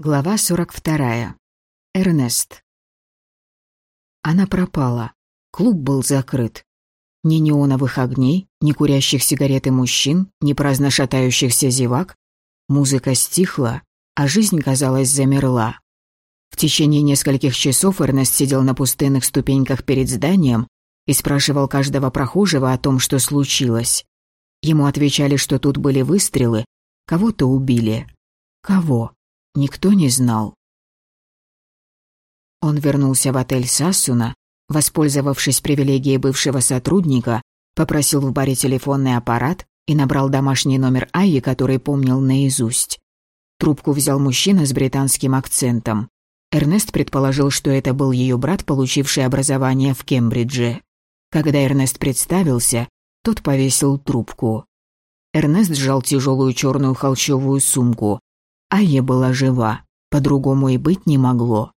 Глава 42. Эрнест. Она пропала. Клуб был закрыт. Ни неоновых огней, ни курящих сигареты мужчин, ни праздно шатающихся зевак. Музыка стихла, а жизнь, казалось, замерла. В течение нескольких часов Эрнест сидел на пустынных ступеньках перед зданием и спрашивал каждого прохожего о том, что случилось. Ему отвечали, что тут были выстрелы, кого-то убили. Кого? Никто не знал. Он вернулся в отель Сассуна, воспользовавшись привилегией бывшего сотрудника, попросил в баре телефонный аппарат и набрал домашний номер Айи, который помнил наизусть. Трубку взял мужчина с британским акцентом. Эрнест предположил, что это был ее брат, получивший образование в Кембридже. Когда Эрнест представился, тот повесил трубку. Эрнест сжал тяжелую черную холщовую сумку. Айя была жива, по-другому и быть не могло.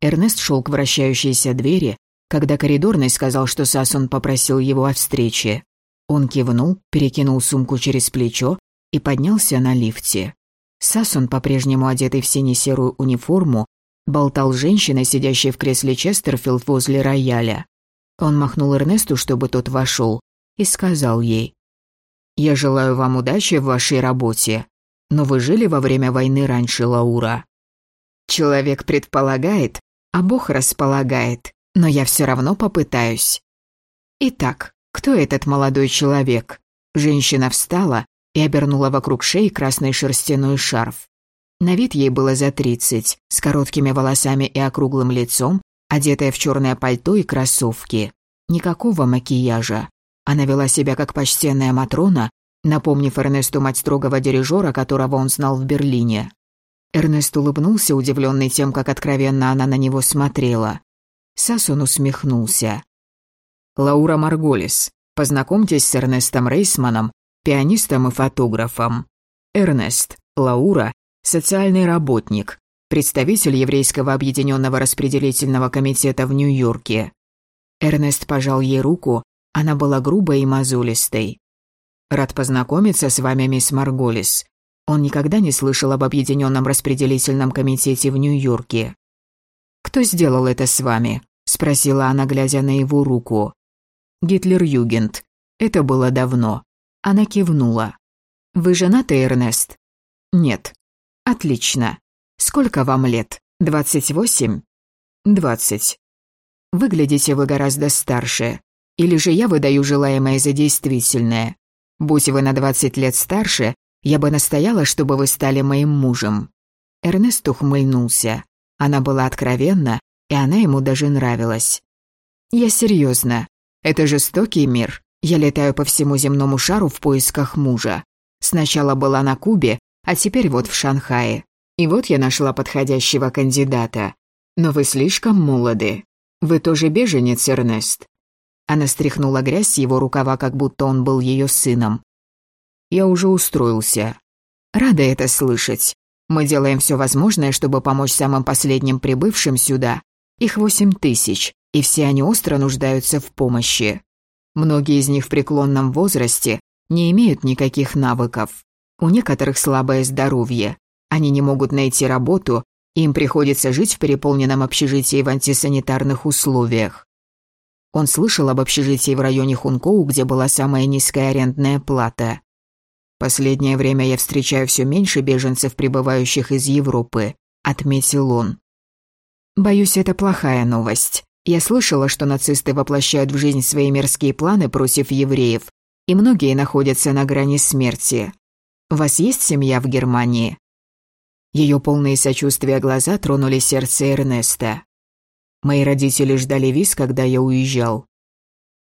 Эрнест шел к вращающейся двери, когда коридорный сказал, что Сасон попросил его о встрече. Он кивнул, перекинул сумку через плечо и поднялся на лифте. Сасон, по-прежнему одетый в сине-серую униформу, болтал с женщиной, сидящей в кресле Честерфилд возле рояля. Он махнул Эрнесту, чтобы тот вошел, и сказал ей, «Я желаю вам удачи в вашей работе. Но вы жили во время войны раньше, Лаура. Человек предполагает, а Бог располагает, но я все равно попытаюсь. Итак, кто этот молодой человек? Женщина встала и обернула вокруг шеи красный шерстяной шарф. На вид ей было за тридцать, с короткими волосами и округлым лицом, одетая в черное пальто и кроссовки. Никакого макияжа. Она вела себя как почтенная Матрона напомнив Эрнесту мать строгого дирижера, которого он знал в Берлине. Эрнест улыбнулся, удивленный тем, как откровенно она на него смотрела. Сасон усмехнулся. «Лаура Марголис, познакомьтесь с Эрнестом Рейсманом, пианистом и фотографом. Эрнест, Лаура, социальный работник, представитель Еврейского объединенного распределительного комитета в Нью-Йорке». Эрнест пожал ей руку, она была грубой и мозолистой. Рад познакомиться с вами, мисс Марголис. Он никогда не слышал об Объединенном распределительном комитете в Нью-Йорке. «Кто сделал это с вами?» – спросила она, глядя на его руку. «Гитлер-Югент. Это было давно». Она кивнула. «Вы женаты, Эрнест?» «Нет». «Отлично. Сколько вам лет? Двадцать восемь?» «Двадцать». «Выглядите вы гораздо старше. Или же я выдаю желаемое за действительное?» Будь вы на двадцать лет старше, я бы настояла, чтобы вы стали моим мужем». Эрнест ухмыльнулся. Она была откровенна, и она ему даже нравилась. «Я серьезно. Это жестокий мир. Я летаю по всему земному шару в поисках мужа. Сначала была на Кубе, а теперь вот в Шанхае. И вот я нашла подходящего кандидата. Но вы слишком молоды. Вы тоже беженец, Эрнест. Она стряхнула грязь с его рукава, как будто он был ее сыном. «Я уже устроился. Рада это слышать. Мы делаем все возможное, чтобы помочь самым последним прибывшим сюда. Их восемь тысяч, и все они остро нуждаются в помощи. Многие из них в преклонном возрасте не имеют никаких навыков. У некоторых слабое здоровье. Они не могут найти работу, им приходится жить в переполненном общежитии в антисанитарных условиях. Он слышал об общежитии в районе Хункоу, где была самая низкая арендная плата. «Последнее время я встречаю все меньше беженцев, прибывающих из Европы», — отметил он. «Боюсь, это плохая новость. Я слышала, что нацисты воплощают в жизнь свои мерзкие планы против евреев, и многие находятся на грани смерти. У вас есть семья в Германии?» Ее полные сочувствия глаза тронули сердце Эрнеста. Мои родители ждали виз, когда я уезжал.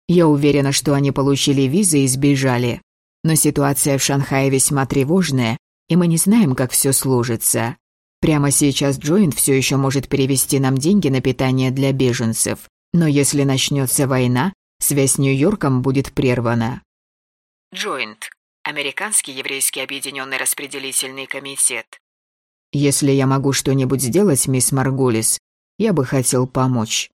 Я уверена, что они получили визы и сбежали. Но ситуация в Шанхае весьма тревожная, и мы не знаем, как все сложится. Прямо сейчас Джоинт все еще может перевести нам деньги на питание для беженцев. Но если начнется война, связь с Нью-Йорком будет прервана. Джоинт. Американский еврейский объединенный распределительный комитет. Если я могу что-нибудь сделать, мисс Марголис, я бы хотел помочь.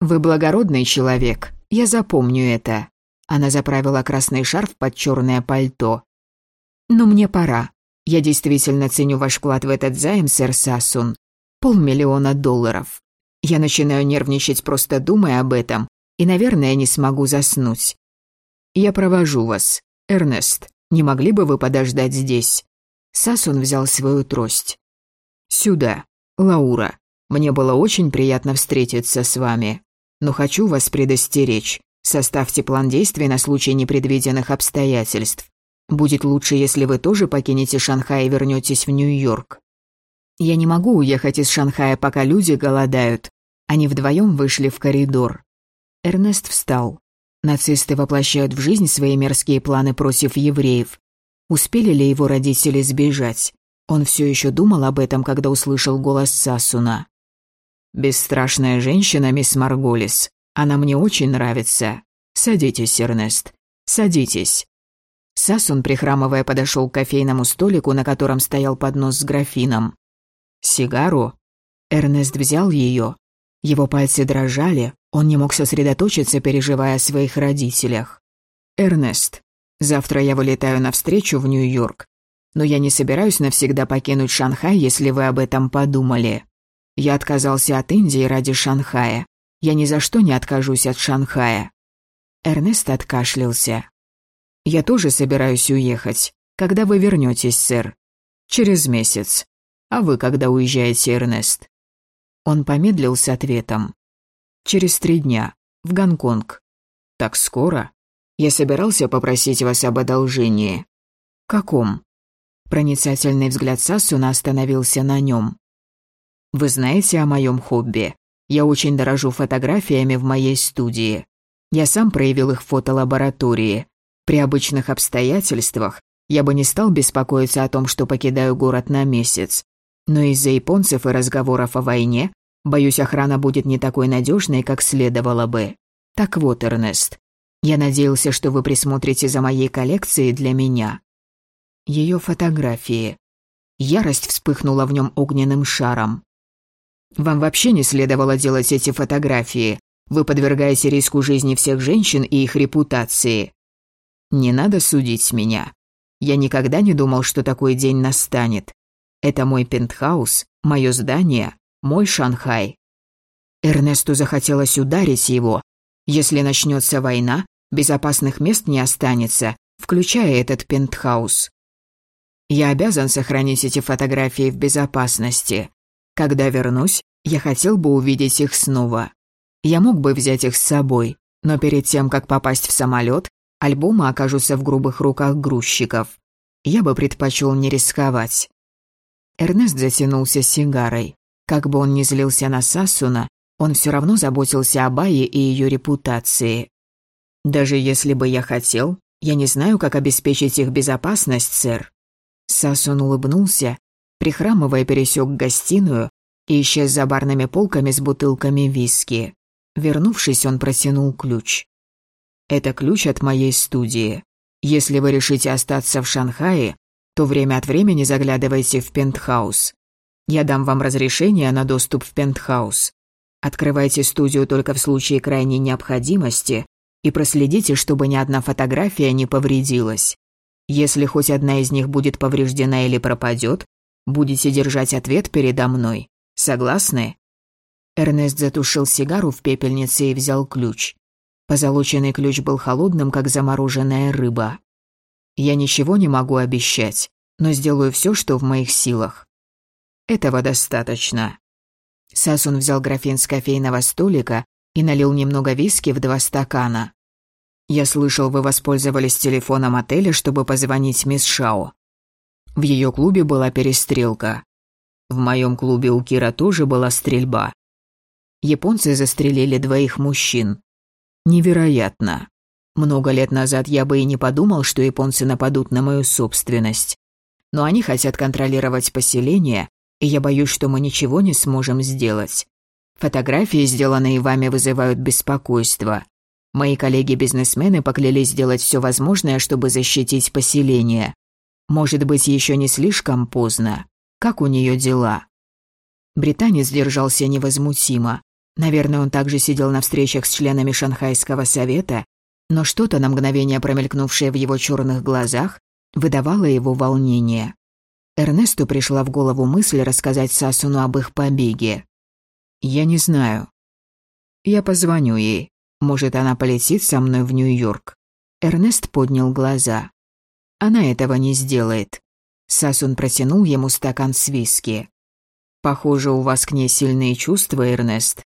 Вы благородный человек, я запомню это. Она заправила красный шарф под черное пальто. Но мне пора. Я действительно ценю ваш вклад в этот займ, сэр Сасун. Полмиллиона долларов. Я начинаю нервничать, просто думая об этом, и, наверное, не смогу заснуть. Я провожу вас. Эрнест, не могли бы вы подождать здесь? Сасун взял свою трость. Сюда. Лаура, мне было очень приятно встретиться с вами. Но хочу вас предостеречь. Составьте план действий на случай непредвиденных обстоятельств. Будет лучше, если вы тоже покинете Шанхай и вернетесь в Нью-Йорк. Я не могу уехать из Шанхая, пока люди голодают. Они вдвоем вышли в коридор. Эрнест встал. Нацисты воплощают в жизнь свои мерзкие планы против евреев. Успели ли его родители сбежать? Он все еще думал об этом, когда услышал голос Сасуна. «Бесстрашная женщина, мисс Марголис. Она мне очень нравится. Садитесь, Эрнест. Садитесь». Сасун, прихрамывая, подошел к кофейному столику, на котором стоял поднос с графином. «Сигару?» Эрнест взял ее. Его пальцы дрожали, он не мог сосредоточиться, переживая о своих родителях. «Эрнест, завтра я вылетаю навстречу в Нью-Йорк, но я не собираюсь навсегда покинуть Шанхай, если вы об этом подумали. Я отказался от Индии ради Шанхая. Я ни за что не откажусь от Шанхая». Эрнест откашлялся. «Я тоже собираюсь уехать. Когда вы вернетесь, сэр?» «Через месяц. А вы когда уезжаете, Эрнест?» Он помедлил с ответом. «Через три дня. В Гонконг». «Так скоро?» «Я собирался попросить вас об одолжении». «Каком?» Проницательный взгляд Сассуна остановился на нем. «Вы знаете о моем хобби? Я очень дорожу фотографиями в моей студии. Я сам проявил их в фотолаборатории. При обычных обстоятельствах я бы не стал беспокоиться о том, что покидаю город на месяц. Но из-за японцев и разговоров о войне, боюсь, охрана будет не такой надежной, как следовало бы. Так вот, Эрнест, я надеялся, что вы присмотрите за моей коллекцией для меня. Ее фотографии. Ярость вспыхнула в нем огненным шаром. Вам вообще не следовало делать эти фотографии. Вы подвергаете риску жизни всех женщин и их репутации. Не надо судить меня. Я никогда не думал, что такой день настанет. Это мой пентхаус, мое здание, мой Шанхай. Эрнесту захотелось ударить его. Если начнется война, безопасных мест не останется, включая этот пентхаус. Я обязан сохранить эти фотографии в безопасности. Когда вернусь, я хотел бы увидеть их снова. Я мог бы взять их с собой, но перед тем, как попасть в самолет, альбомы окажутся в грубых руках грузчиков. Я бы предпочел не рисковать. Эрнест затянулся сигарой. Как бы он ни злился на Сасуна, он все равно заботился о Бае и ее репутации. «Даже если бы я хотел, я не знаю, как обеспечить их безопасность, сэр». Сасун улыбнулся прихрамывая, пересек гостиную и исчез за барными полками с бутылками виски. Вернувшись, он протянул ключ. «Это ключ от моей студии. Если вы решите остаться в Шанхае, то время от времени заглядывайте в пентхаус. Я дам вам разрешение на доступ в пентхаус. Открывайте студию только в случае крайней необходимости и проследите, чтобы ни одна фотография не повредилась. Если хоть одна из них будет повреждена или пропадет, Будете держать ответ передо мной. Согласны?» Эрнест затушил сигару в пепельнице и взял ключ. Позолоченный ключ был холодным, как замороженная рыба. «Я ничего не могу обещать, но сделаю все, что в моих силах. Этого достаточно». Сасун взял графин с кофейного столика и налил немного виски в два стакана. «Я слышал, вы воспользовались телефоном отеля, чтобы позвонить мисс Шао. В ее клубе была перестрелка. В моем клубе у Кира тоже была стрельба. Японцы застрелили двоих мужчин. Невероятно. Много лет назад я бы и не подумал, что японцы нападут на мою собственность. Но они хотят контролировать поселение, и я боюсь, что мы ничего не сможем сделать. Фотографии, сделанные вами, вызывают беспокойство. Мои коллеги-бизнесмены поклялись сделать все возможное, чтобы защитить поселение. Может быть, еще не слишком поздно. Как у нее дела? Британец держался невозмутимо. Наверное, он также сидел на встречах с членами Шанхайского совета, но что-то на мгновение промелькнувшее в его черных глазах выдавало его волнение. Эрнесту пришла в голову мысль рассказать Сасуну об их побеге. «Я не знаю. Я позвоню ей. Может, она полетит со мной в Нью-Йорк». Эрнест поднял глаза. «Она этого не сделает». Сасун протянул ему стакан с виски. «Похоже, у вас к ней сильные чувства, Эрнест.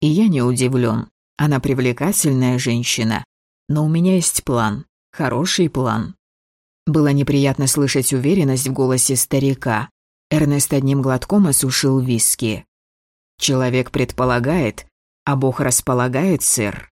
И я не удивлен. Она привлекательная женщина. Но у меня есть план. Хороший план». Было неприятно слышать уверенность в голосе старика. Эрнест одним глотком осушил виски. «Человек предполагает, а Бог располагает, сэр.